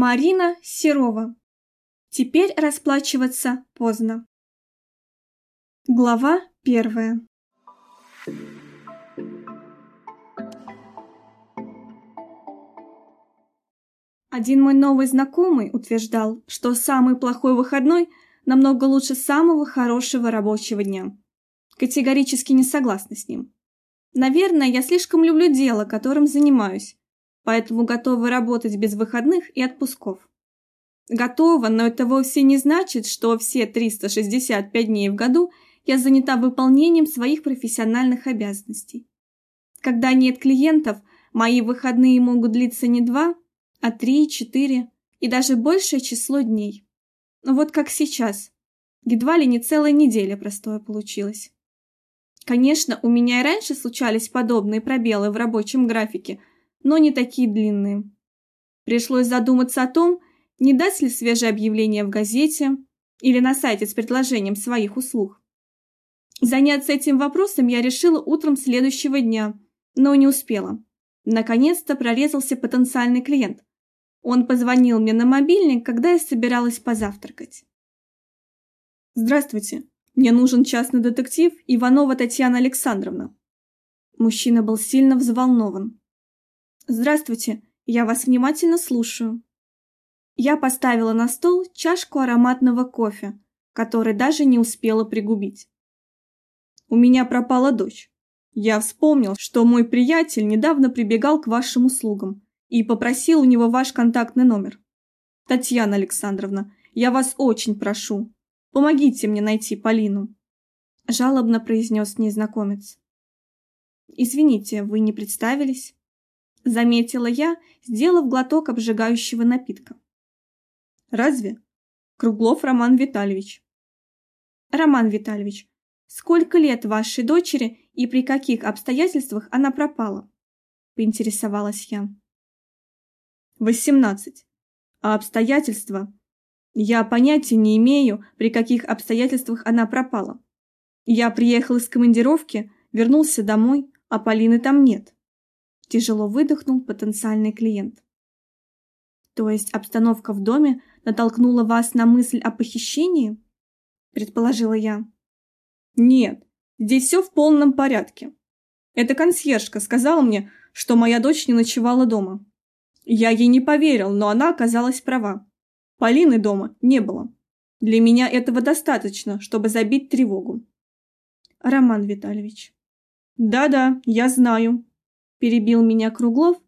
Марина Серова. Теперь расплачиваться поздно. Глава первая. Один мой новый знакомый утверждал, что самый плохой выходной намного лучше самого хорошего рабочего дня. Категорически не согласна с ним. Наверное, я слишком люблю дело, которым занимаюсь, поэтому готова работать без выходных и отпусков. Готова, но это вовсе не значит, что все 365 дней в году я занята выполнением своих профессиональных обязанностей. Когда нет клиентов, мои выходные могут длиться не два, а три, четыре и даже большее число дней. Вот как сейчас. Едва ли не целая неделя простое получилось. Конечно, у меня и раньше случались подобные пробелы в рабочем графике, но не такие длинные. Пришлось задуматься о том, не дать ли свежее объявление в газете или на сайте с предложением своих услуг. Заняться этим вопросом я решила утром следующего дня, но не успела. Наконец-то прорезался потенциальный клиент. Он позвонил мне на мобильник, когда я собиралась позавтракать. «Здравствуйте. Мне нужен частный детектив Иванова Татьяна Александровна». Мужчина был сильно взволнован. «Здравствуйте, я вас внимательно слушаю». Я поставила на стол чашку ароматного кофе, который даже не успела пригубить. У меня пропала дочь. Я вспомнил, что мой приятель недавно прибегал к вашим услугам и попросил у него ваш контактный номер. Татьяна Александровна, я вас очень прошу, помогите мне найти Полину. Жалобно произнес незнакомец. Извините, вы не представились? Заметила я, сделав глоток обжигающего напитка. Разве? Круглов Роман Витальевич. Роман Витальевич, сколько лет вашей дочери и при каких обстоятельствах она пропала? Поинтересовалась я. Восемнадцать. А обстоятельства? Я понятия не имею, при каких обстоятельствах она пропала. Я приехал из командировки, вернулся домой, а Полины там нет. Тяжело выдохнул потенциальный клиент. То есть обстановка в доме натолкнула вас на мысль о похищении? Предположила я. Нет, здесь все в полном порядке. Эта консьержка сказала мне, что моя дочь не ночевала дома. Я ей не поверил, но она оказалась права. Полины дома не было. Для меня этого достаточно, чтобы забить тревогу. Роман Витальевич. Да-да, я знаю, перебил меня Круглов,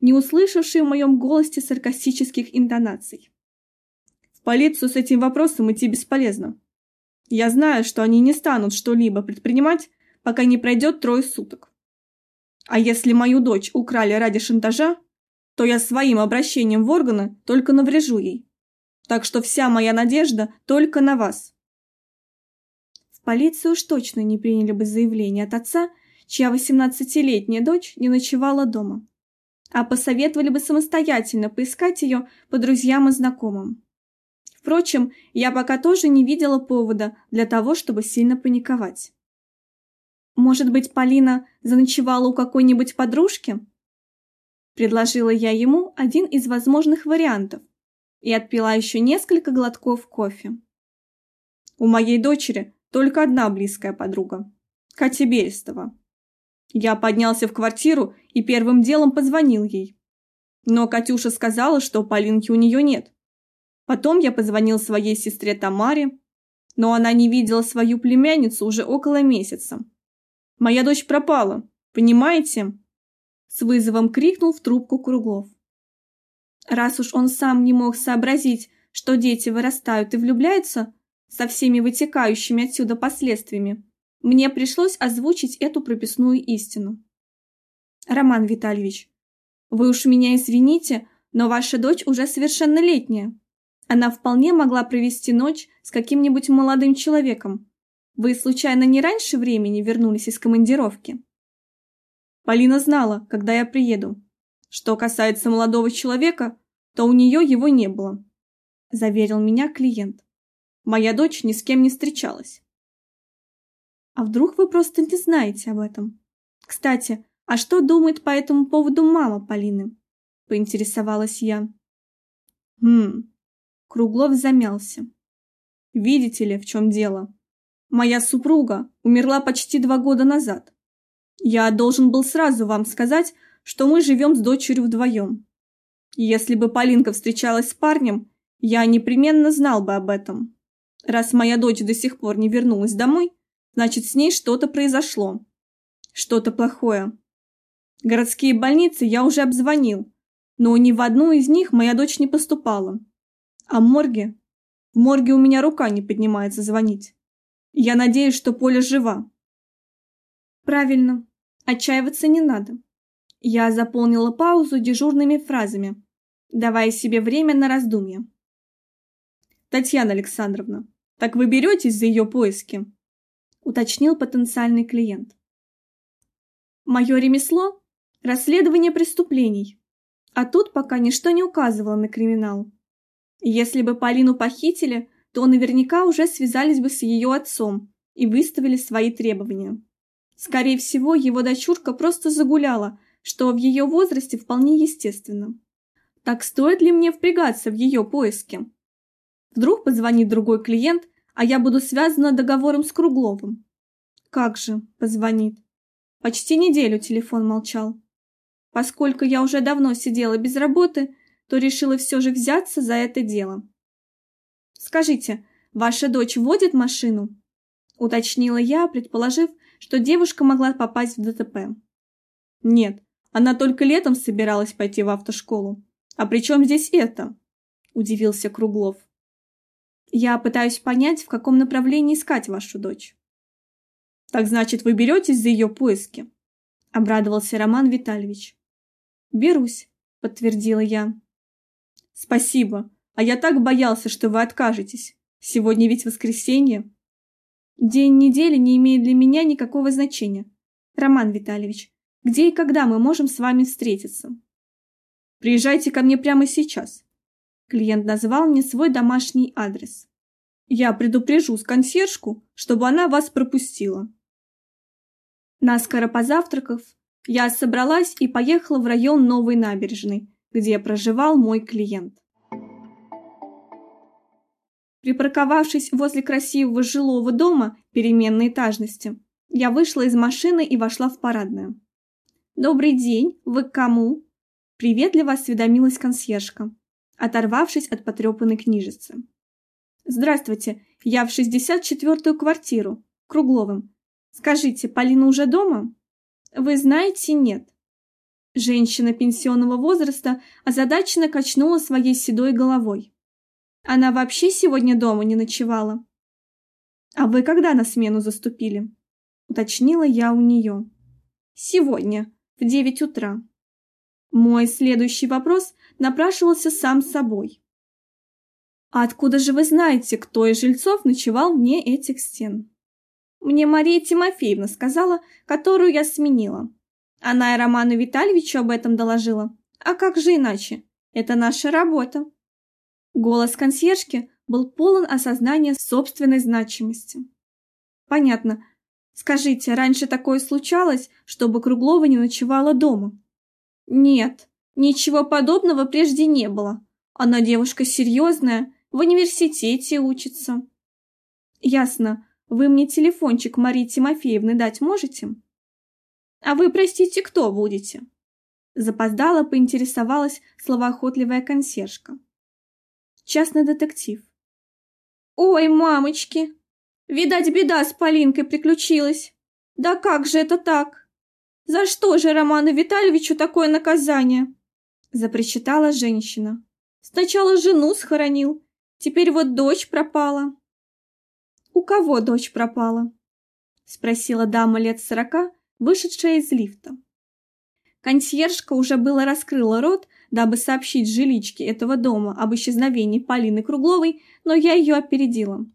не услышавший в моем голосе саркастических интонаций. В полицию с этим вопросом идти бесполезно. Я знаю, что они не станут что-либо предпринимать, пока не пройдет трое суток. А если мою дочь украли ради шантажа, то я своим обращением в органы только наврежу ей. Так что вся моя надежда только на вас. В полицию уж точно не приняли бы заявление от отца, чья восемнадцатилетняя дочь не ночевала дома, а посоветовали бы самостоятельно поискать ее по друзьям и знакомым. Впрочем, я пока тоже не видела повода для того, чтобы сильно паниковать. Может быть, Полина заночевала у какой-нибудь подружки? Предложила я ему один из возможных вариантов и отпила еще несколько глотков кофе. У моей дочери только одна близкая подруга – Катя Берестова. Я поднялся в квартиру и первым делом позвонил ей. Но Катюша сказала, что Полинки у нее нет. Потом я позвонил своей сестре Тамаре, но она не видела свою племянницу уже около месяца. Моя дочь пропала, понимаете? С вызовом крикнул в трубку Круглов. Раз уж он сам не мог сообразить, что дети вырастают и влюбляются, со всеми вытекающими отсюда последствиями, мне пришлось озвучить эту прописную истину. Роман Витальевич, вы уж меня извините, но ваша дочь уже совершеннолетняя. Она вполне могла провести ночь с каким-нибудь молодым человеком. Вы случайно не раньше времени вернулись из командировки? Полина знала, когда я приеду. Что касается молодого человека, то у нее его не было, заверил меня клиент. Моя дочь ни с кем не встречалась. А вдруг вы просто не знаете об этом? Кстати, а что думает по этому поводу мама Полины? Поинтересовалась я. Хм. Круглов замялся. Видите ли, в чем дело? Моя супруга умерла почти два года назад. Я должен был сразу вам сказать, что мы живем с дочерью вдвоем. Если бы Полинка встречалась с парнем, я непременно знал бы об этом. Раз моя дочь до сих пор не вернулась домой, значит, с ней что-то произошло. Что-то плохое. Городские больницы я уже обзвонил, но ни в одну из них моя дочь не поступала. А морги? В морге у меня рука не поднимается звонить. Я надеюсь, что Поля жива. Правильно. Отчаиваться не надо. Я заполнила паузу дежурными фразами, давая себе время на раздумье. Татьяна Александровна, так вы беретесь за ее поиски? Уточнил потенциальный клиент. Мое ремесло – расследование преступлений. А тут пока ничто не указывало на криминал. Если бы Полину похитили, то наверняка уже связались бы с ее отцом и выставили свои требования. Скорее всего, его дочурка просто загуляла, что в ее возрасте вполне естественно. Так стоит ли мне впрягаться в ее поиски? Вдруг позвонит другой клиент, а я буду связана договором с Кругловым. Как же, позвонит. Почти неделю телефон молчал. Поскольку я уже давно сидела без работы, то решила все же взяться за это дело. «Скажите, ваша дочь водит машину?» – уточнила я, предположив, что девушка могла попасть в ДТП. «Нет, она только летом собиралась пойти в автошколу. А при чем здесь это?» – удивился Круглов. «Я пытаюсь понять, в каком направлении искать вашу дочь». «Так значит, вы беретесь за ее поиски?» – обрадовался Роман Витальевич. «Берусь», – подтвердила я. «Спасибо. А я так боялся, что вы откажетесь. Сегодня ведь воскресенье. День недели не имеет для меня никакого значения. Роман Витальевич, где и когда мы можем с вами встретиться? Приезжайте ко мне прямо сейчас. Клиент назвал мне свой домашний адрес. Я предупрежу с консьержку, чтобы она вас пропустила. Наскоро позавтракав, я собралась и поехала в район Новой набережной, где проживал мой клиент. Припарковавшись возле красивого жилого дома переменной этажности, я вышла из машины и вошла в парадную. «Добрый день, вы к кому?» Приветливо осведомилась консьержка, оторвавшись от потрепанной книжицы. «Здравствуйте, я в 64-ю квартиру, Кругловым. Скажите, Полина уже дома?» «Вы знаете, нет». Женщина пенсионного возраста озадаченно качнула своей седой головой. Она вообще сегодня дома не ночевала. А вы когда на смену заступили? Уточнила я у нее. Сегодня, в девять утра. Мой следующий вопрос напрашивался сам собой. А откуда же вы знаете, кто из жильцов ночевал вне этих стен? Мне Мария Тимофеевна сказала, которую я сменила. Она и Роману Витальевичу об этом доложила. А как же иначе? Это наша работа. Голос консьержки был полон осознания собственной значимости. Понятно. Скажите, раньше такое случалось, чтобы Круглова не ночевала дома? Нет, ничего подобного прежде не было. Она девушка серьезная, в университете учится. Ясно. Вы мне телефончик Марии Тимофеевны дать можете? А вы, простите, кто будете? Запоздала поинтересовалась словоохотливая консьержка частный детектив. «Ой, мамочки! Видать, беда с Полинкой приключилась. Да как же это так? За что же Роману Витальевичу такое наказание?» Запричитала женщина. «Сначала жену схоронил, теперь вот дочь пропала». «У кого дочь пропала?» Спросила дама лет сорока, вышедшая из лифта. Консьержка уже было раскрыла рот, дабы сообщить жиличке этого дома об исчезновении Полины Кругловой, но я ее опередила.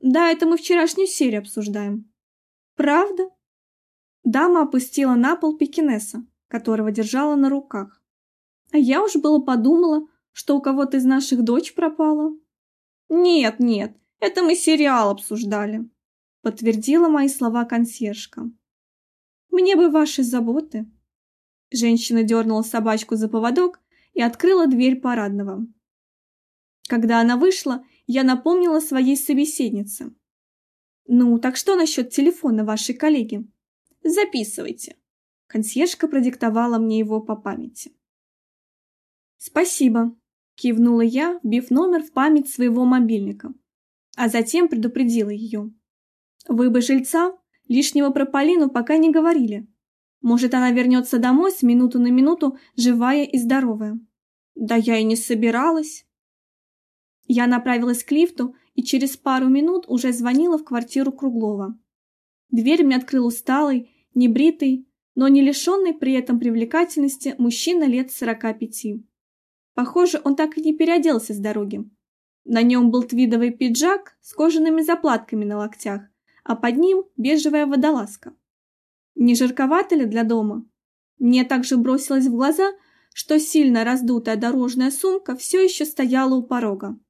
Да, это мы вчерашнюю серию обсуждаем. Правда? Дама опустила на пол пекинеса, которого держала на руках. А я уж было подумала, что у кого-то из наших дочь пропала. Нет, нет, это мы сериал обсуждали, подтвердила мои слова консьержка. Мне бы ваши заботы. Женщина дернула собачку за поводок и открыла дверь парадного. Когда она вышла, я напомнила своей собеседнице. «Ну, так что насчет телефона вашей коллеги?» «Записывайте». Консьержка продиктовала мне его по памяти. «Спасибо», – кивнула я, вбив номер в память своего мобильника, а затем предупредила ее. «Вы бы жильца лишнего про Полину пока не говорили. Может, она вернется домой с минуту на минуту, живая и здоровая». «Да я и не собиралась». Я направилась к лифту и через пару минут уже звонила в квартиру Круглова. Дверь мне открыл усталый, небритый, но не лишенный при этом привлекательности мужчина лет сорока пяти. Похоже, он так и не переоделся с дороги. На нем был твидовый пиджак с кожаными заплатками на локтях, а под ним бежевая водолазка. Не жарковато ли для дома? Мне также бросилось в глаза, что сильно раздутая дорожная сумка все еще стояла у порога.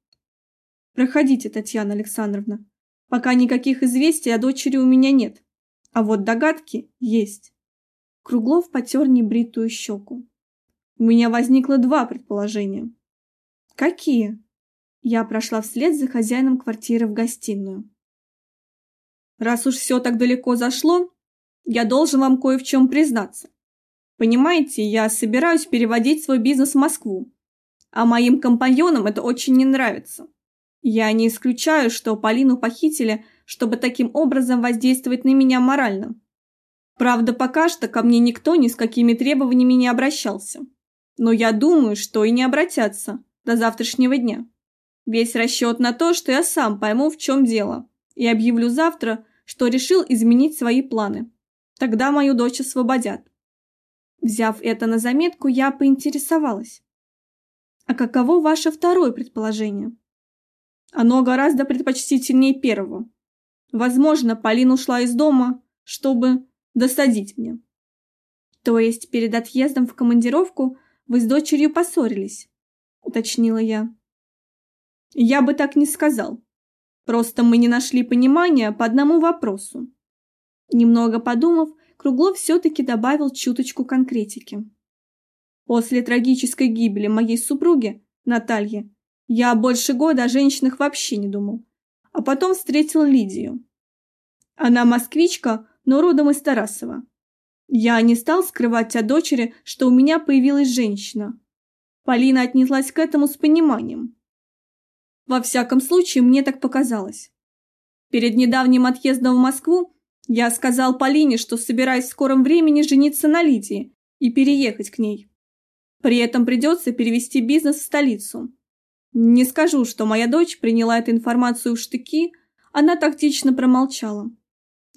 Проходите, Татьяна Александровна. Пока никаких известий о дочери у меня нет. А вот догадки есть. Круглов потер небритую щеку. У меня возникло два предположения. Какие? Я прошла вслед за хозяином квартиры в гостиную. Раз уж все так далеко зашло, я должен вам кое в чем признаться. Понимаете, я собираюсь переводить свой бизнес в Москву, а моим компаньонам это очень не нравится. Я не исключаю, что Полину похитили, чтобы таким образом воздействовать на меня морально. Правда, пока что ко мне никто ни с какими требованиями не обращался. Но я думаю, что и не обратятся до завтрашнего дня. Весь расчет на то, что я сам пойму, в чем дело, и объявлю завтра, что решил изменить свои планы. Тогда мою дочь освободят. Взяв это на заметку, я поинтересовалась. А каково ваше второе предположение? Оно гораздо предпочтительнее первого. Возможно, Полина ушла из дома, чтобы досадить мне. То есть перед отъездом в командировку вы с дочерью поссорились, уточнила я. Я бы так не сказал. Просто мы не нашли понимания по одному вопросу. Немного подумав, Круглов все-таки добавил чуточку конкретики. После трагической гибели моей супруги, Натальи, я больше года о женщинах вообще не думал. А потом встретил Лидию. Она москвичка, но родом из Тарасова. Я не стал скрывать от дочери, что у меня появилась женщина. Полина отнеслась к этому с пониманием. Во всяком случае, мне так показалось. Перед недавним отъездом в Москву я сказал Полине, что собираюсь в скором времени жениться на Лидии и переехать к ней. При этом придется перевести бизнес в столицу. Не скажу, что моя дочь приняла эту информацию в штыки, она тактично промолчала.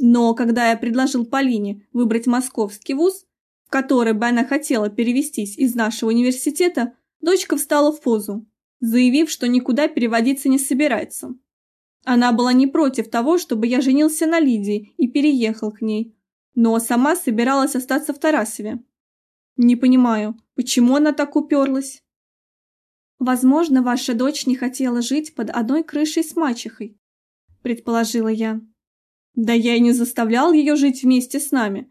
Но когда я предложил Полине выбрать московский вуз, в который бы она хотела перевестись из нашего университета, дочка встала в позу, заявив, что никуда переводиться не собирается. Она была не против того, чтобы я женился на Лидии и переехал к ней, но сама собиралась остаться в Тарасове. Не понимаю, почему она так уперлась? Возможно, ваша дочь не хотела жить под одной крышей с мачехой, предположила я. Да я и не заставлял ее жить вместе с нами.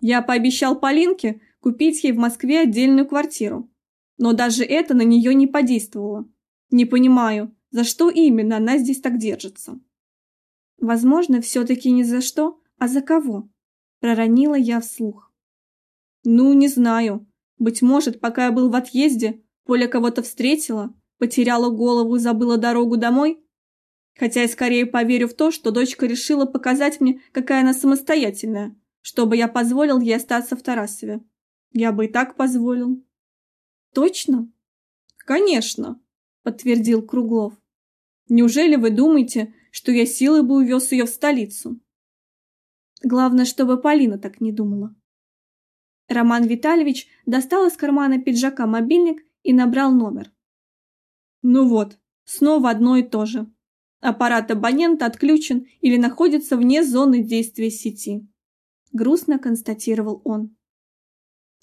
Я пообещал Полинке купить ей в Москве отдельную квартиру. Но даже это на нее не подействовало. Не понимаю, за что именно она здесь так держится. Возможно, все-таки не за что, а за кого, проронила я вслух. Ну, не знаю. Быть может, пока я был в отъезде, Поля кого-то встретила, потеряла голову и забыла дорогу домой? Хотя я скорее поверю в то, что дочка решила показать мне, какая она самостоятельная, чтобы я позволил ей остаться в Тарасове. Я бы и так позволил. Точно? Конечно, подтвердил Круглов. Неужели вы думаете, что я силой бы увез ее в столицу? Главное, чтобы Полина так не думала. Роман Витальевич достал из кармана пиджака мобильник и набрал номер. Ну вот, снова одно и то же. Аппарат абонента отключен или находится вне зоны действия сети. Грустно констатировал он.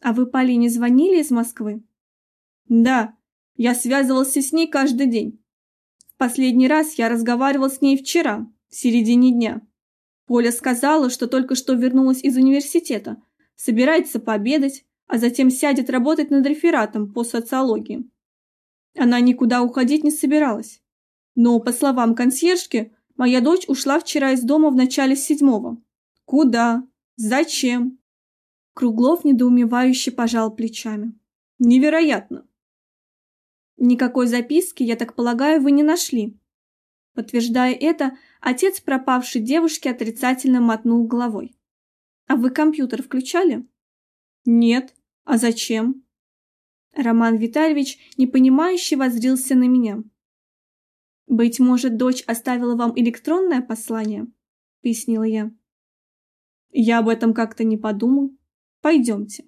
А вы Полине звонили из Москвы? Да, я связывался с ней каждый день. В последний раз я разговаривал с ней вчера, в середине дня. Поля сказала, что только что вернулась из университета, собирается пообедать, а затем сядет работать над рефератом по социологии. Она никуда уходить не собиралась. Но, по словам консьержки, моя дочь ушла вчера из дома в начале седьмого. Куда? Зачем? Круглов недоумевающе пожал плечами. Невероятно. Никакой записки, я так полагаю, вы не нашли. Подтверждая это, отец пропавшей девушки отрицательно мотнул головой. А вы компьютер включали? Нет. А зачем? Роман Витальевич непонимающе воззрился на меня. «Быть может, дочь оставила вам электронное послание?» — пояснила я. «Я об этом как-то не подумал. Пойдемте».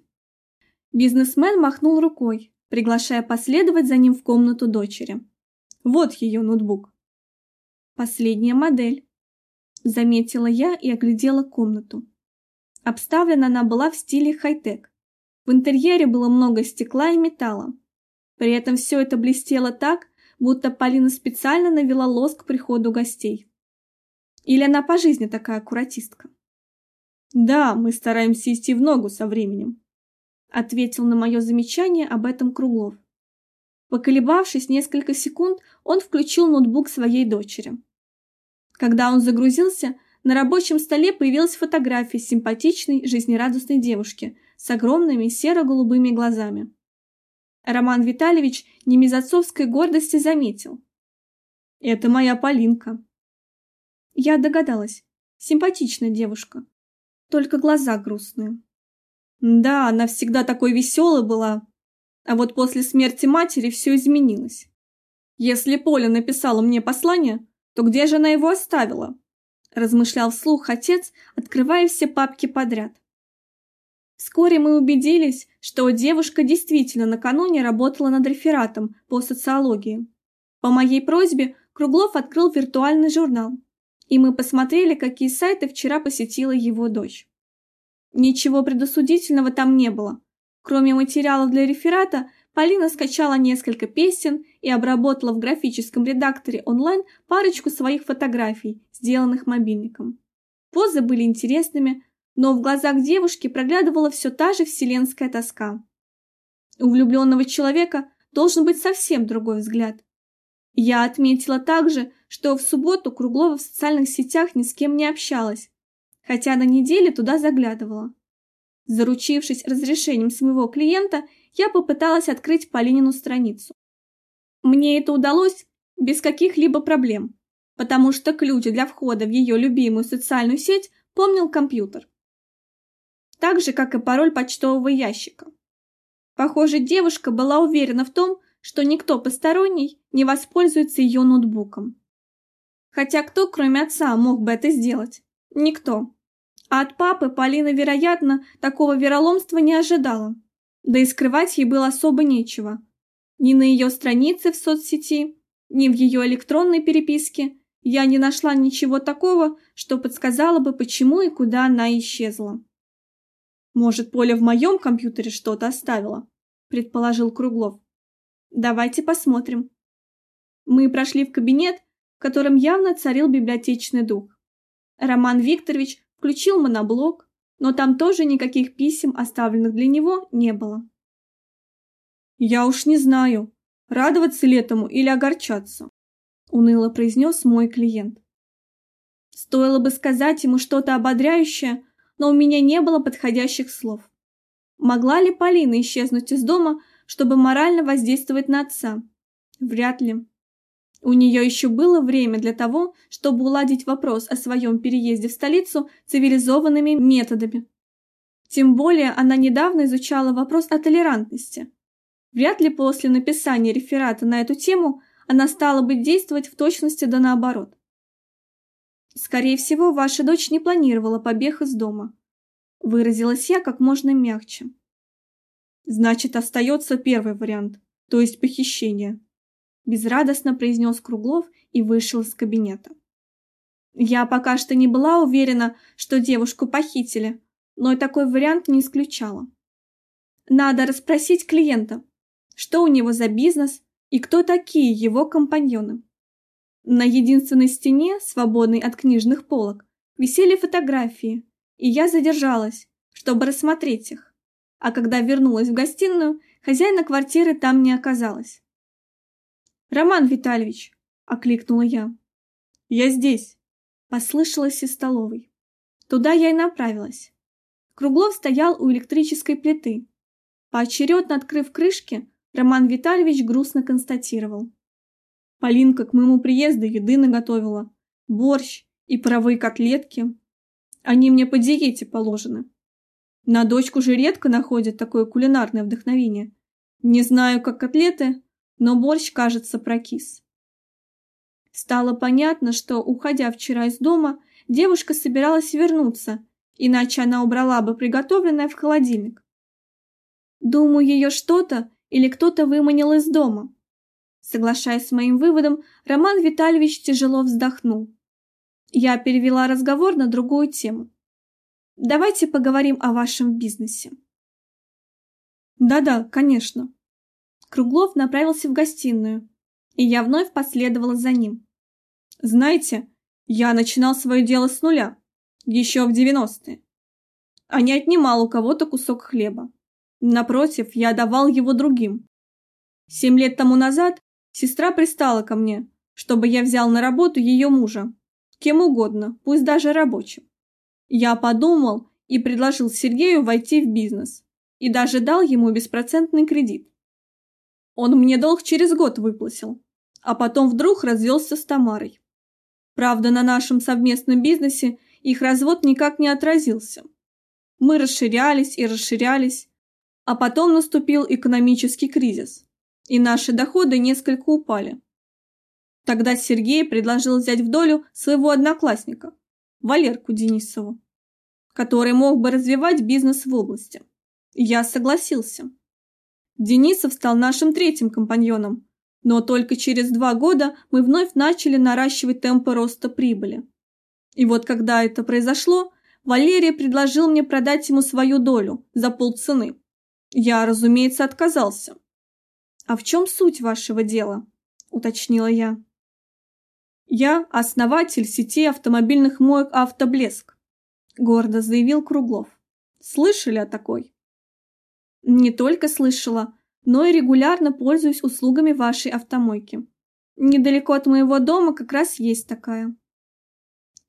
Бизнесмен махнул рукой, приглашая последовать за ним в комнату дочери. Вот ее ноутбук. Последняя модель. Заметила я и оглядела комнату. Обставлена она была в стиле хай-тек. В интерьере было много стекла и металла. При этом все это блестело так, будто Полина специально навела лоск к приходу гостей. Или она по жизни такая аккуратистка? Да, мы стараемся идти в ногу со временем, ответил на мое замечание об этом Круглов. Поколебавшись несколько секунд, он включил ноутбук своей дочери. Когда он загрузился, на рабочем столе появилась фотография симпатичной, жизнерадостной девушки с огромными серо-голубыми глазами. Роман Витальевич не мезоцовской гордости заметил. «Это моя Полинка». Я догадалась. Симпатичная девушка. Только глаза грустные. Да, она всегда такой веселой была. А вот после смерти матери все изменилось. Если Поля написала мне послание, то где же она его оставила? Размышлял вслух отец, открывая все папки подряд. Вскоре мы убедились, что девушка действительно накануне работала над рефератом по социологии. По моей просьбе Круглов открыл виртуальный журнал, и мы посмотрели, какие сайты вчера посетила его дочь. Ничего предосудительного там не было. Кроме материалов для реферата, Полина скачала несколько песен и обработала в графическом редакторе онлайн парочку своих фотографий, сделанных мобильником. Позы были интересными, но в глазах девушки проглядывала все та же вселенская тоска. У влюбленного человека должен быть совсем другой взгляд. Я отметила также, что в субботу Круглова в социальных сетях ни с кем не общалась, хотя на неделе туда заглядывала. Заручившись разрешением своего клиента, я попыталась открыть Полинину страницу. Мне это удалось без каких-либо проблем, потому что ключ для входа в ее любимую социальную сеть помнил компьютер так же, как и пароль почтового ящика. Похоже, девушка была уверена в том, что никто посторонний не воспользуется ее ноутбуком. Хотя кто, кроме отца, мог бы это сделать? Никто. А от папы Полина, вероятно, такого вероломства не ожидала. Да и скрывать ей было особо нечего. Ни на ее странице в соцсети, ни в ее электронной переписке я не нашла ничего такого, что подсказало бы, почему и куда она исчезла. Может, Поля в моем компьютере что-то оставила, предположил Круглов. Давайте посмотрим. Мы прошли в кабинет, в котором явно царил библиотечный дух. Роман Викторович включил моноблок, но там тоже никаких писем, оставленных для него, не было. «Я уж не знаю, радоваться ли этому или огорчаться», — уныло произнес мой клиент. Стоило бы сказать ему что-то ободряющее, но у меня не было подходящих слов. Могла ли Полина исчезнуть из дома, чтобы морально воздействовать на отца? Вряд ли. У нее еще было время для того, чтобы уладить вопрос о своем переезде в столицу цивилизованными методами. Тем более она недавно изучала вопрос о толерантности. Вряд ли после написания реферата на эту тему она стала бы действовать в точности да наоборот. Скорее всего, ваша дочь не планировала побег из дома. Выразилась я как можно мягче. Значит, остается первый вариант, то есть похищение. Безрадостно произнес Круглов и вышел из кабинета. Я пока что не была уверена, что девушку похитили, но и такой вариант не исключала. Надо расспросить клиента, что у него за бизнес и кто такие его компаньоны. На единственной стене, свободной от книжных полок, висели фотографии, и я задержалась, чтобы рассмотреть их. А когда вернулась в гостиную, хозяина квартиры там не оказалось. «Роман Витальевич!» – окликнула я. «Я здесь!» – послышалось из столовой. Туда я и направилась. Круглов стоял у электрической плиты. Поочередно открыв крышки, Роман Витальевич грустно констатировал. Полинка к моему приезду еды наготовила. Борщ и паровые котлетки. Они мне по диете положены. На дочку же редко находят такое кулинарное вдохновение. Не знаю, как котлеты, но борщ, кажется, прокис. Стало понятно, что, уходя вчера из дома, девушка собиралась вернуться, иначе она убрала бы приготовленное в холодильник. Думаю, ее что-то или кто-то выманил из дома. Соглашаясь с моим выводом, Роман Витальевич тяжело вздохнул. Я перевела разговор на другую тему. Давайте поговорим о вашем бизнесе. Да-да, конечно. Круглов направился в гостиную, и я вновь последовала за ним. Знаете, я начинал свое дело с нуля, еще в девяностые. А не отнимал у кого-то кусок хлеба. Напротив, я давал его другим. Семь лет тому назад сестра пристала ко мне, чтобы я взял на работу ее мужа, кем угодно, пусть даже рабочим. Я подумал и предложил Сергею войти в бизнес, и даже дал ему беспроцентный кредит. Он мне долг через год выплатил, а потом вдруг развелся с Тамарой. Правда, на нашем совместном бизнесе их развод никак не отразился. Мы расширялись и расширялись, а потом наступил экономический кризис, и наши доходы несколько упали. Тогда Сергей предложил взять в долю своего одноклассника, Валерку Денисову, который мог бы развивать бизнес в области. Я согласился. Денисов стал нашим третьим компаньоном, но только через два года мы вновь начали наращивать темпы роста прибыли. И вот когда это произошло, Валерий предложил мне продать ему свою долю за полцены. Я, разумеется, отказался. «А в чем суть вашего дела?» – уточнила я. «Я основатель сети автомобильных моек «Автоблеск», – гордо заявил Круглов. «Слышали о такой?» «Не только слышала, но и регулярно пользуюсь услугами вашей автомойки. Недалеко от моего дома как раз есть такая».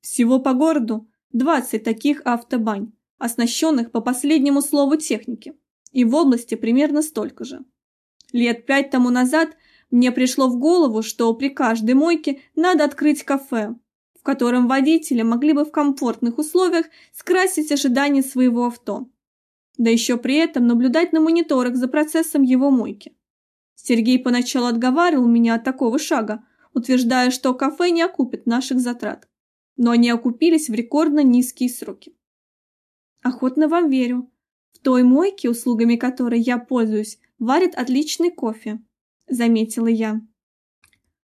«Всего по городу 20 таких автобань, оснащенных по последнему слову техники, и в области примерно столько же. Лет пять тому назад – мне пришло в голову, что при каждой мойке надо открыть кафе, в котором водители могли бы в комфортных условиях скрасить ожидания своего авто. Да еще при этом наблюдать на мониторах за процессом его мойки. Сергей поначалу отговаривал меня от такого шага, утверждая, что кафе не окупит наших затрат. Но они окупились в рекордно низкие сроки. Охотно вам верю. В той мойке, услугами которой я пользуюсь, варят отличный кофе заметила я.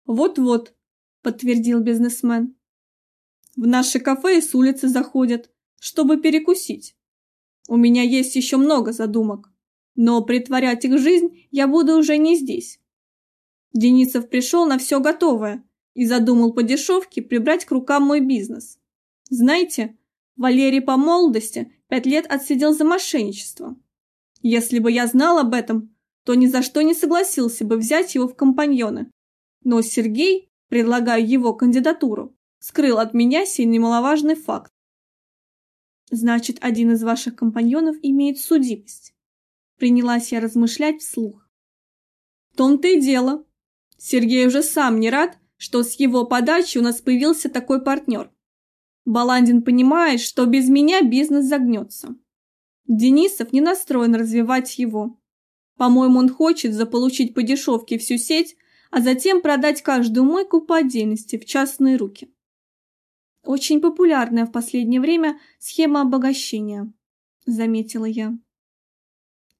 Вот-вот, подтвердил бизнесмен. В наше кафе с улицы заходят, чтобы перекусить. У меня есть еще много задумок, но притворять их жизнь я буду уже не здесь. Денисов пришел на все готовое и задумал по дешевке прибрать к рукам мой бизнес. Знаете, Валерий по молодости пять лет отсидел за мошенничество. Если бы я знал об этом, то ни за что не согласился бы взять его в компаньоны. Но Сергей, предлагая его кандидатуру, скрыл от меня сей немаловажный факт. Значит, один из ваших компаньонов имеет судимость. Принялась я размышлять вслух. В том-то и дело. Сергей уже сам не рад, что с его подачи у нас появился такой партнер. Баландин понимает, что без меня бизнес загнется. Денисов не настроен развивать его. По-моему, он хочет заполучить по дешевке всю сеть, а затем продать каждую мойку по отдельности в частные руки. Очень популярная в последнее время схема обогащения, заметила я.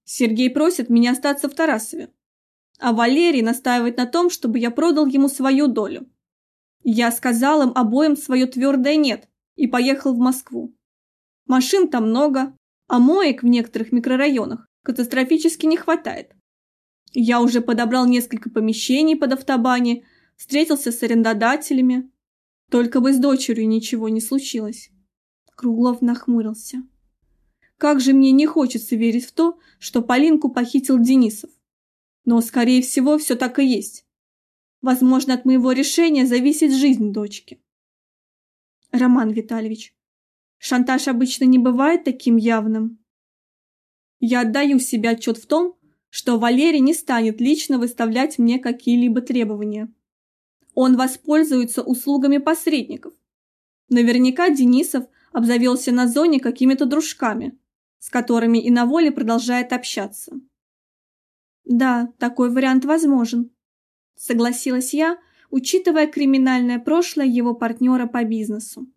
Сергей просит меня остаться в Тарасове, а Валерий настаивает на том, чтобы я продал ему свою долю. Я сказал им обоим свое твердое «нет» и поехал в Москву. Машин там много, а моек в некоторых микрорайонах катастрофически не хватает. Я уже подобрал несколько помещений под автобане, встретился с арендодателями. Только бы с дочерью ничего не случилось. Круглов нахмурился. Как же мне не хочется верить в то, что Полинку похитил Денисов. Но, скорее всего, все так и есть. Возможно, от моего решения зависит жизнь дочки. Роман Витальевич, шантаж обычно не бывает таким явным. Я отдаю себе отчет в том, что Валерий не станет лично выставлять мне какие-либо требования. Он воспользуется услугами посредников. Наверняка Денисов обзавелся на зоне какими-то дружками, с которыми и на воле продолжает общаться. Да, такой вариант возможен, согласилась я, учитывая криминальное прошлое его партнера по бизнесу.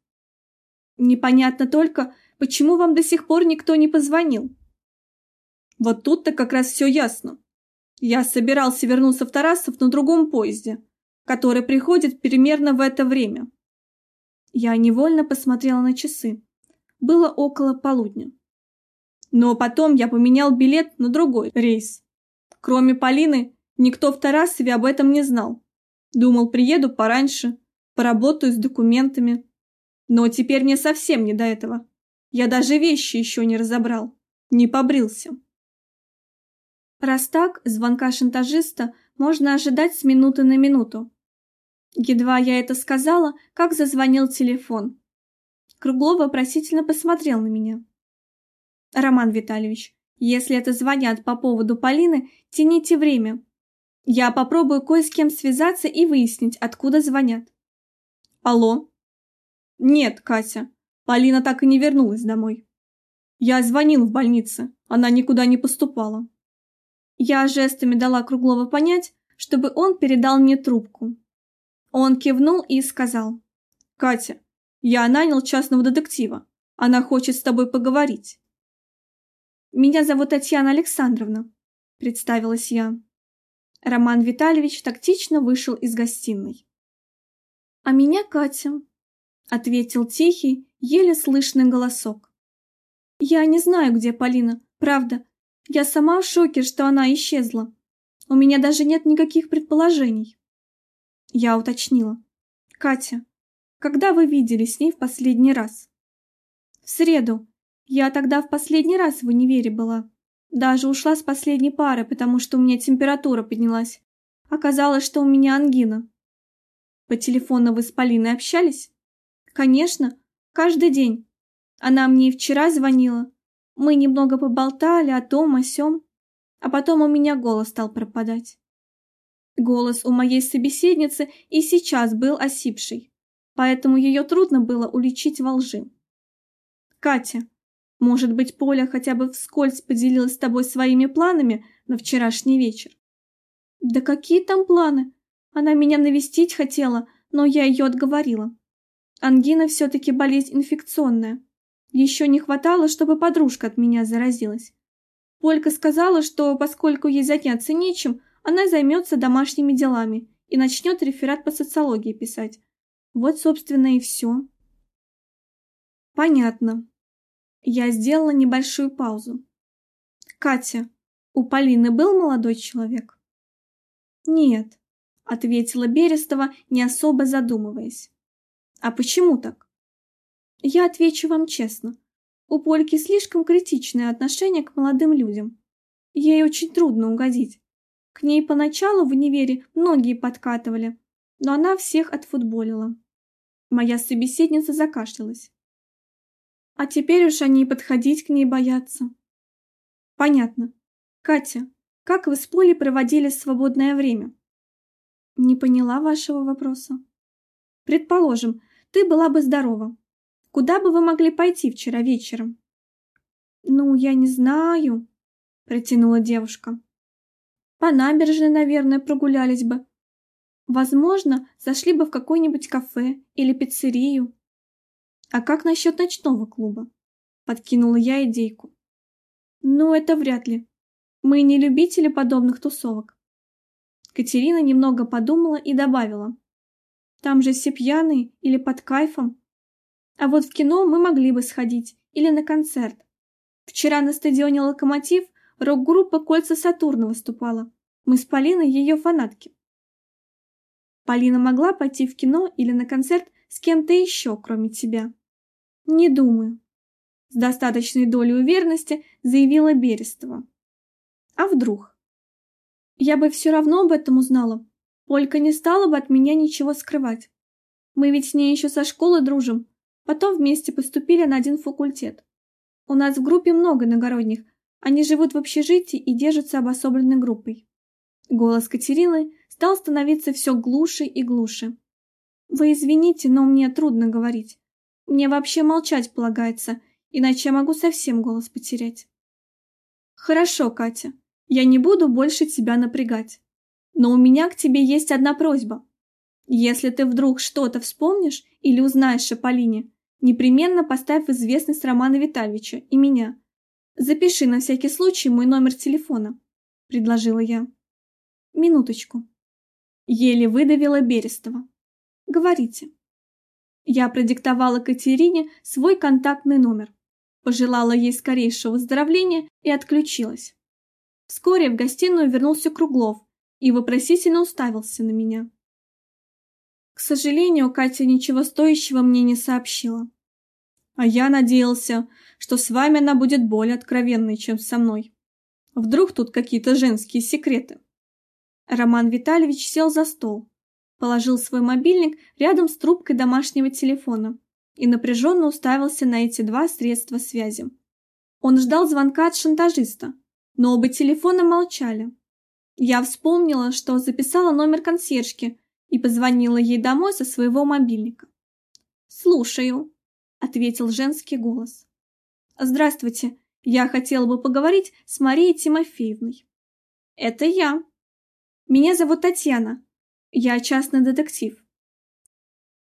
Непонятно только, почему вам до сих пор никто не позвонил. Вот тут-то как раз все ясно. Я собирался вернуться в Тарасов на другом поезде, который приходит примерно в это время. Я невольно посмотрела на часы. Было около полудня. Но потом я поменял билет на другой рейс. Кроме Полины, никто в Тарасове об этом не знал. Думал, приеду пораньше, поработаю с документами. Но теперь мне совсем не до этого. Я даже вещи еще не разобрал, не побрился. Раз так, звонка шантажиста можно ожидать с минуты на минуту. Едва я это сказала, как зазвонил телефон. Круглов вопросительно посмотрел на меня. «Роман Витальевич, если это звонят по поводу Полины, тяните время. Я попробую кое с кем связаться и выяснить, откуда звонят». «Алло?» «Нет, Катя, Полина так и не вернулась домой. Я звонил в больнице, она никуда не поступала». Я жестами дала Круглова понять, чтобы он передал мне трубку. Он кивнул и сказал. «Катя, я нанял частного детектива. Она хочет с тобой поговорить». «Меня зовут Татьяна Александровна», — представилась я. Роман Витальевич тактично вышел из гостиной. «А меня Катя», — ответил тихий, еле слышный голосок. «Я не знаю, где Полина, правда. Я сама в шоке, что она исчезла. У меня даже нет никаких предположений». Я уточнила. «Катя, когда вы виделись с ней в последний раз?» «В среду. Я тогда в последний раз в универе была. Даже ушла с последней пары, потому что у меня температура поднялась. Оказалось, что у меня ангина». «По телефону вы с Полиной общались?» «Конечно, каждый день. Она мне и вчера звонила. Мы немного поболтали о том, о сём, а потом у меня голос стал пропадать. Голос у моей собеседницы и сейчас был осипший, поэтому ее трудно было уличить во лжи. «Катя, может быть, Поля хотя бы вскользь поделилась с тобой своими планами на вчерашний вечер?» «Да какие там планы? Она меня навестить хотела, но я ее отговорила. Ангина все-таки болезнь инфекционная. Еще не хватало, чтобы подружка от меня заразилась. Полька сказала, что поскольку ей заняться нечем, она займется домашними делами и начнет реферат по социологии писать. Вот, собственно, и все. Понятно. Я сделала небольшую паузу. Катя, у Полины был молодой человек? Нет, ответила Берестова, не особо задумываясь. А почему так? Я отвечу вам честно. У Польки слишком критичное отношение к молодым людям. Ей очень трудно угодить. К ней поначалу в универе многие подкатывали, но она всех отфутболила. Моя собеседница закашлялась. А теперь уж они подходить к ней боятся. Понятно. Катя, как вы с Полей проводили свободное время? Не поняла вашего вопроса. Предположим, ты была бы здорова. Куда бы вы могли пойти вчера вечером? Ну, я не знаю, протянула девушка. По набережной, наверное, прогулялись бы. Возможно, зашли бы в какое-нибудь кафе или пиццерию. А как насчет ночного клуба? Подкинула я идейку. Ну, это вряд ли. Мы не любители подобных тусовок. Катерина немного подумала и добавила. Там же все пьяные или под кайфом. А вот в кино мы могли бы сходить или на концерт. Вчера на стадионе «Локомотив» Рок-группа «Кольца Сатурна» выступала. Мы с Полиной ее фанатки. Полина могла пойти в кино или на концерт с кем-то еще, кроме тебя? Не думаю. С достаточной долей уверенности заявила Берестова. А вдруг? Я бы все равно об этом узнала. Полька не стала бы от меня ничего скрывать. Мы ведь с ней еще со школы дружим, потом вместе поступили на один факультет. У нас в группе много иногородних, они живут в общежитии и держатся обособленной группой. Голос Катерины стал становиться все глуше и глуше. Вы извините, но мне трудно говорить. Мне вообще молчать полагается, иначе я могу совсем голос потерять. Хорошо, Катя, я не буду больше тебя напрягать. Но у меня к тебе есть одна просьба. Если ты вдруг что-то вспомнишь или узнаешь о Полине, непременно поставь в известность Романа Витальевича и меня. Запиши на всякий случай мой номер телефона, предложила я. Минуточку. Еле выдавила Берестова. Говорите. Я продиктовала Катерине свой контактный номер, пожелала ей скорейшего выздоровления и отключилась. Вскоре в гостиную вернулся Круглов и вопросительно уставился на меня. К сожалению, Катя ничего стоящего мне не сообщила. А я надеялся, что с вами она будет более откровенной, чем со мной. Вдруг тут какие-то женские секреты. Роман Витальевич сел за стол, положил свой мобильник рядом с трубкой домашнего телефона и напряженно уставился на эти два средства связи. Он ждал звонка от шантажиста, но оба телефона молчали. Я вспомнила, что записала номер консьержки и позвонила ей домой со своего мобильника. «Слушаю», — ответил женский голос. «Здравствуйте, я хотела бы поговорить с Марией Тимофеевной». «Это я. Меня зовут Татьяна. Я частный детектив».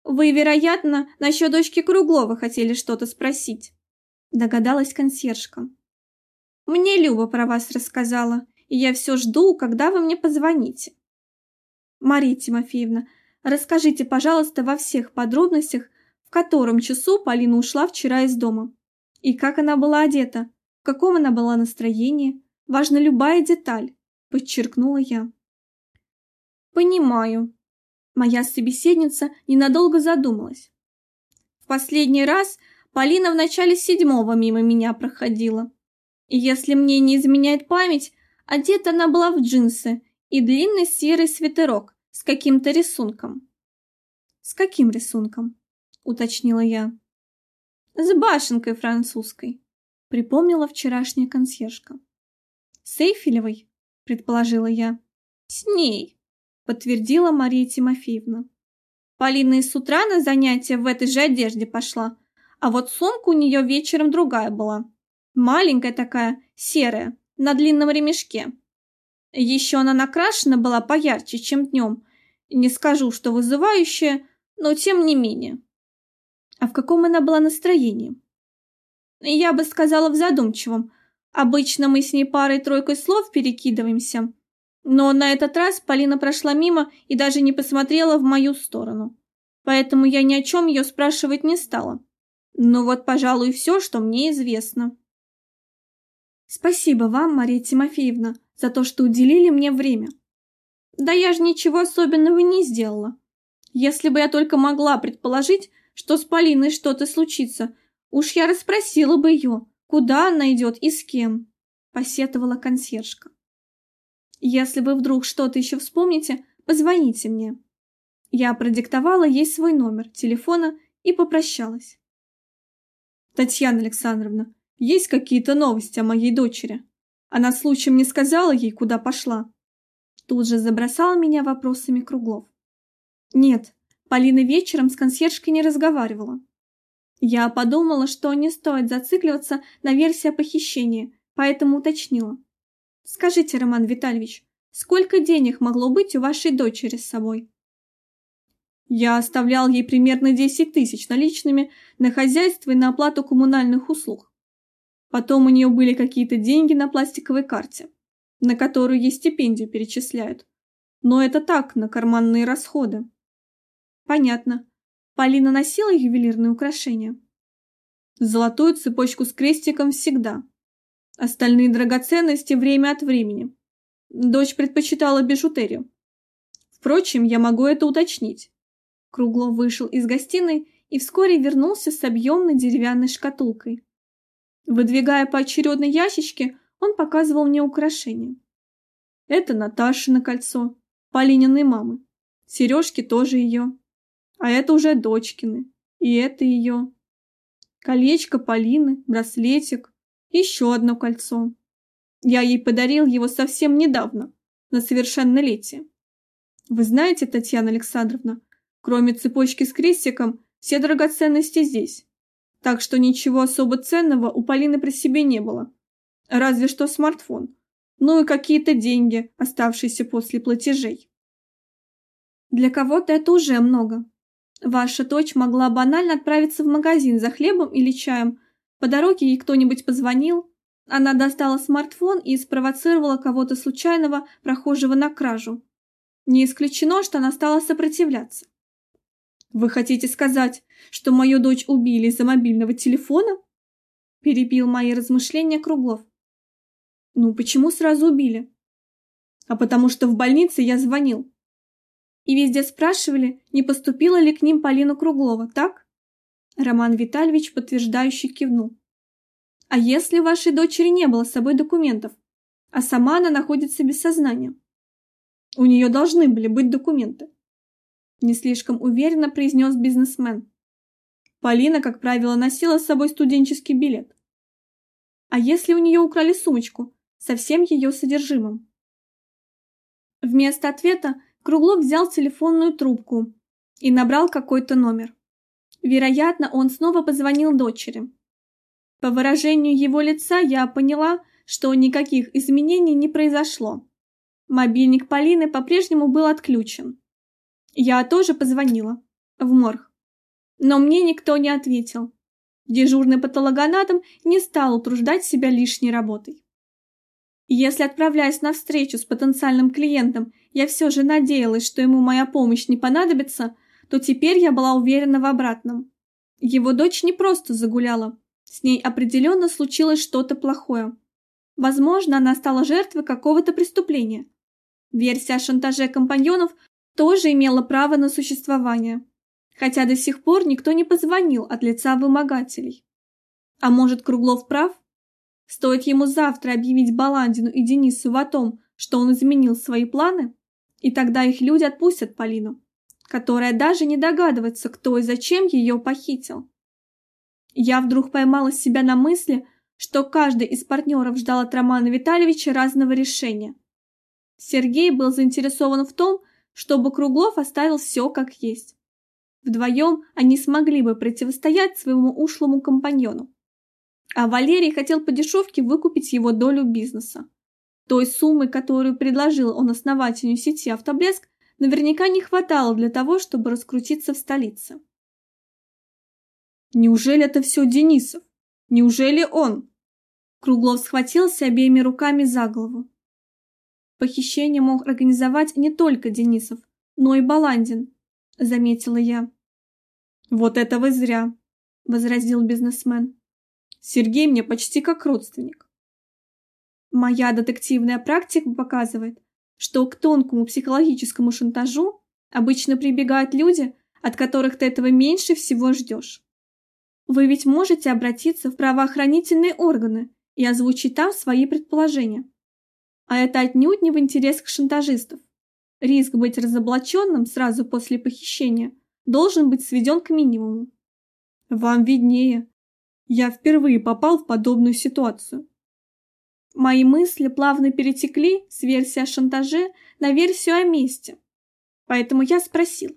«Вы, вероятно, насчет дочки Круглова хотели что-то спросить», — догадалась консьержка. «Мне Люба про вас рассказала, и я все жду, когда вы мне позвоните». Мария Тимофеевна, расскажите, пожалуйста, во всех подробностях, в котором часу Полина ушла вчера из дома. И как она была одета, в каком она была настроении. Важна любая деталь, подчеркнула я. Понимаю. Моя собеседница ненадолго задумалась. В последний раз Полина в начале седьмого мимо меня проходила. И если мне не изменяет память, одета она была в джинсы и длинный серый свитерок с каким-то рисунком. С каким рисунком? уточнила я. С башенкой французской, припомнила вчерашняя консьержка. С Эйфелевой, предположила я. С ней, подтвердила Мария Тимофеевна. Полина и с утра на занятия в этой же одежде пошла, а вот сумка у нее вечером другая была. Маленькая такая, серая, на длинном ремешке. Еще она накрашена была поярче, чем днем. Не скажу, что вызывающая, но тем не менее. А в каком она была настроении? Я бы сказала в задумчивом. Обычно мы с ней парой-тройкой слов перекидываемся. Но на этот раз Полина прошла мимо и даже не посмотрела в мою сторону. Поэтому я ни о чем ее спрашивать не стала. Ну вот, пожалуй, все, что мне известно. Спасибо вам, Мария Тимофеевна, за то, что уделили мне время. Да я же ничего особенного не сделала. Если бы я только могла предположить, что с Полиной что-то случится, уж я расспросила бы ее, куда она идет и с кем, посетовала консьержка. Если вы вдруг что-то еще вспомните, позвоните мне. Я продиктовала ей свой номер телефона и попрощалась. Татьяна Александровна, есть какие-то новости о моей дочери? Она случаем не сказала ей, куда пошла? Тут же забросал меня вопросами Круглов. Нет, Полина вечером с консьержкой не разговаривала. Я подумала, что не стоит зацикливаться на версии о похищении, поэтому уточнила. Скажите, Роман Витальевич, сколько денег могло быть у вашей дочери с собой? Я оставлял ей примерно 10 тысяч наличными на хозяйство и на оплату коммунальных услуг. Потом у нее были какие-то деньги на пластиковой карте, на которую ей стипендию перечисляют. Но это так, на карманные расходы. Понятно. Полина носила ювелирные украшения? Золотую цепочку с крестиком всегда. Остальные драгоценности время от времени. Дочь предпочитала бижутерию. Впрочем, я могу это уточнить. Круглов вышел из гостиной и вскоре вернулся с объемной деревянной шкатулкой. Выдвигая поочередно ящички, он показывал мне украшения. Это Наташино кольцо, Полининой мамы. Сережки тоже ее. А это уже дочкины. И это ее. Колечко Полины, браслетик, еще одно кольцо. Я ей подарил его совсем недавно, на совершеннолетие. Вы знаете, Татьяна Александровна, кроме цепочки с крестиком, все драгоценности здесь. Так что ничего особо ценного у Полины при себе не было. Разве что смартфон. Ну и какие-то деньги, оставшиеся после платежей. Для кого-то это уже много. Ваша дочь могла банально отправиться в магазин за хлебом или чаем. По дороге ей кто-нибудь позвонил. Она достала смартфон и спровоцировала кого-то случайного, прохожего на кражу. Не исключено, что она стала сопротивляться. «Вы хотите сказать, что мою дочь убили из-за мобильного телефона?» Перебил мои размышления Круглов. «Ну, почему сразу убили?» «А потому что в больнице я звонил. И везде спрашивали, не поступила ли к ним Полина Круглова, так?» Роман Витальевич подтверждающе кивнул. «А если у вашей дочери не было с собой документов, а сама она находится без сознания?» У нее должны были быть документы. Не слишком уверенно произнес бизнесмен. Полина, как правило, носила с собой студенческий билет. А если у нее украли сумочку со всем ее содержимым? Вместо ответа Круглов взял телефонную трубку и набрал какой-то номер. Вероятно, он снова позвонил дочери. По выражению его лица я поняла, что никаких изменений не произошло. Мобильник Полины по-прежнему был отключен. Я тоже позвонила. В морг. Но мне никто не ответил. Дежурный патологоанатом не стал утруждать себя лишней работой. Если, отправляясь на встречу с потенциальным клиентом, я все же надеялась, что ему моя помощь не понадобится, то теперь я была уверена в обратном. Его дочь не просто загуляла. С ней определенно случилось что-то плохое. Возможно, она стала жертвой какого-то преступления. Версия о шантаже компаньонов тоже имела право на существование, хотя до сих пор никто не позвонил от лица вымогателей. А может, Круглов прав? Стоит ему завтра объявить Баландину и Денису о том, что он изменил свои планы, и тогда их люди отпустят Полину, которая даже не догадывается, кто и зачем ее похитил. Я вдруг поймала себя на мысли, что каждый из партнеров ждал от Романа Витальевича разного решения – Сергей был заинтересован в том, чтобы Круглов оставил все как есть. Вдвоем они смогли бы противостоять своему ушлому компаньону. А Валерий хотел по дешевке выкупить его долю бизнеса. Той суммы, которую предложил он основателю сети «Автоблеск», наверняка не хватало для того, чтобы раскрутиться в столице. Неужели это все Денисов? Неужели он? Круглов схватился обеими руками за голову. Похищение мог организовать не только Денисов, но и Баландин, заметила я. Вот это вы зря, возразил бизнесмен. Сергей мне почти как родственник. Моя детективная практика показывает, что к тонкому психологическому шантажу обычно прибегают люди, от которых ты этого меньше всего ждешь. Вы ведь можете обратиться в правоохранительные органы и озвучить там свои предположения. А это отнюдь не в интересах шантажистов. Риск быть разоблаченным сразу после похищения должен быть сведен к минимуму. Вам виднее. Я впервые попал в подобную ситуацию. Мои мысли плавно перетекли с версии о шантаже на версию о месте. Поэтому я спросил.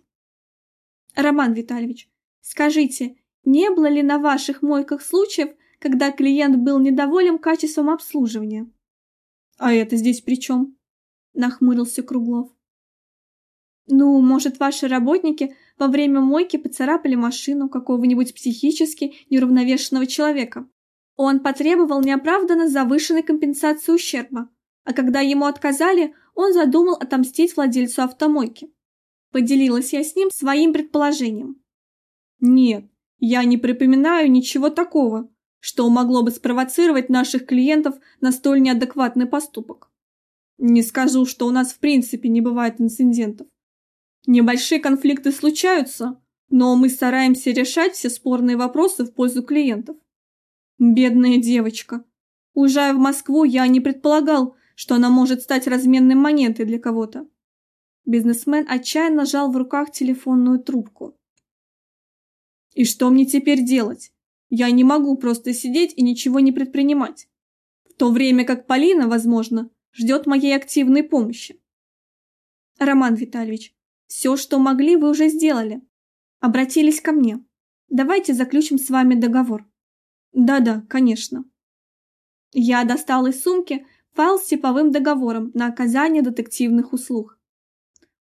Роман Витальевич, скажите, не было ли на ваших мойках случаев, когда клиент был недоволен качеством обслуживания? «А это здесь при чем?» – нахмурился Круглов. «Ну, может, ваши работники во время мойки поцарапали машину какого-нибудь психически неуравновешенного человека. Он потребовал неоправданно завышенной компенсации ущерба, а когда ему отказали, он задумал отомстить владельцу автомойки. Поделилась я с ним своим предположением. Нет, я не припоминаю ничего такого, что могло бы спровоцировать наших клиентов на столь неадекватный поступок. Не скажу, что у нас в принципе не бывает инцидентов. Небольшие конфликты случаются, но мы стараемся решать все спорные вопросы в пользу клиентов. Бедная девочка. Уезжая в Москву, я не предполагал, что она может стать разменной монетой для кого-то. Бизнесмен отчаянно жал в руках телефонную трубку. «И что мне теперь делать? Я не могу просто сидеть и ничего не предпринимать. В то время как Полина, возможно, ждет моей активной помощи». «Роман Витальевич, все, что могли, вы уже сделали. Обратились ко мне. Давайте заключим с вами договор». «Да-да, конечно». Я достал из сумки файл с типовым договором на оказание детективных услуг.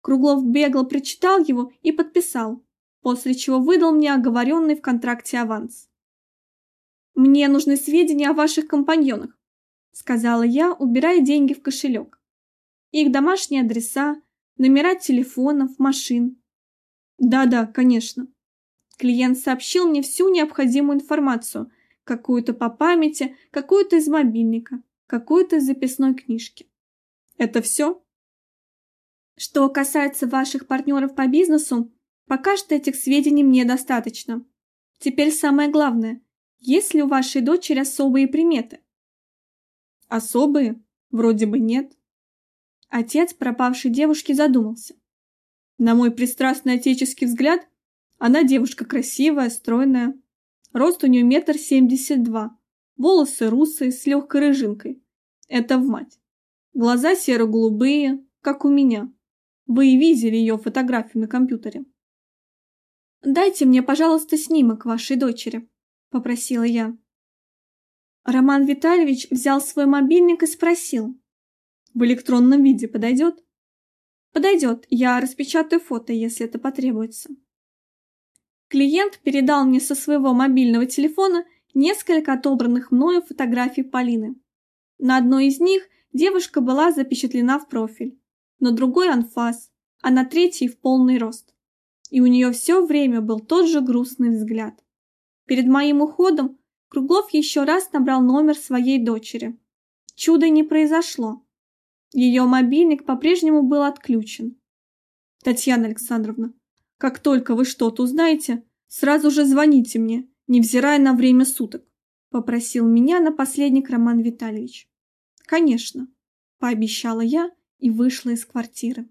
Круглов бегло прочитал его и подписал, после чего выдал мне оговоренный в контракте аванс. «Мне нужны сведения о ваших компаньонах», сказала я, убирая деньги в кошелек. Их домашние адреса, номера телефонов, машин. Да-да, конечно. Клиент сообщил мне всю необходимую информацию, какую-то по памяти, какую-то из мобильника, какую-то из записной книжки. Это все? Что касается ваших партнеров по бизнесу, пока что этих сведений мне достаточно. Теперь самое главное. Есть ли у вашей дочери особые приметы? Особые? Вроде бы нет. Отец пропавшей девушки задумался. На мой пристрастный отеческий взгляд, она девушка красивая, стройная. Рост у нее метр семьдесят два. Волосы русые, с легкой рыжинкой. Это в мать. Глаза серо-голубые, как у меня. Вы видели ее фотографию на компьютере. «Дайте мне, пожалуйста, снимок вашей дочери», – попросила я. Роман Витальевич взял свой мобильник и спросил. «В электронном виде подойдет?» «Подойдет. Я распечатаю фото, если это потребуется». Клиент передал мне со своего мобильного телефона несколько отобранных мною фотографий Полины. На одной из них девушка была запечатлена в профиль на другой анфас, а на третьей в полный рост. И у нее все время был тот же грустный взгляд. Перед моим уходом Круглов еще раз набрал номер своей дочери. Чуда не произошло. Ее мобильник по-прежнему был отключен. Татьяна Александровна, как только вы что-то узнаете, сразу же звоните мне, невзирая на время суток, попросил меня напоследник Роман Витальевич. Конечно, пообещала я и вышла из квартиры.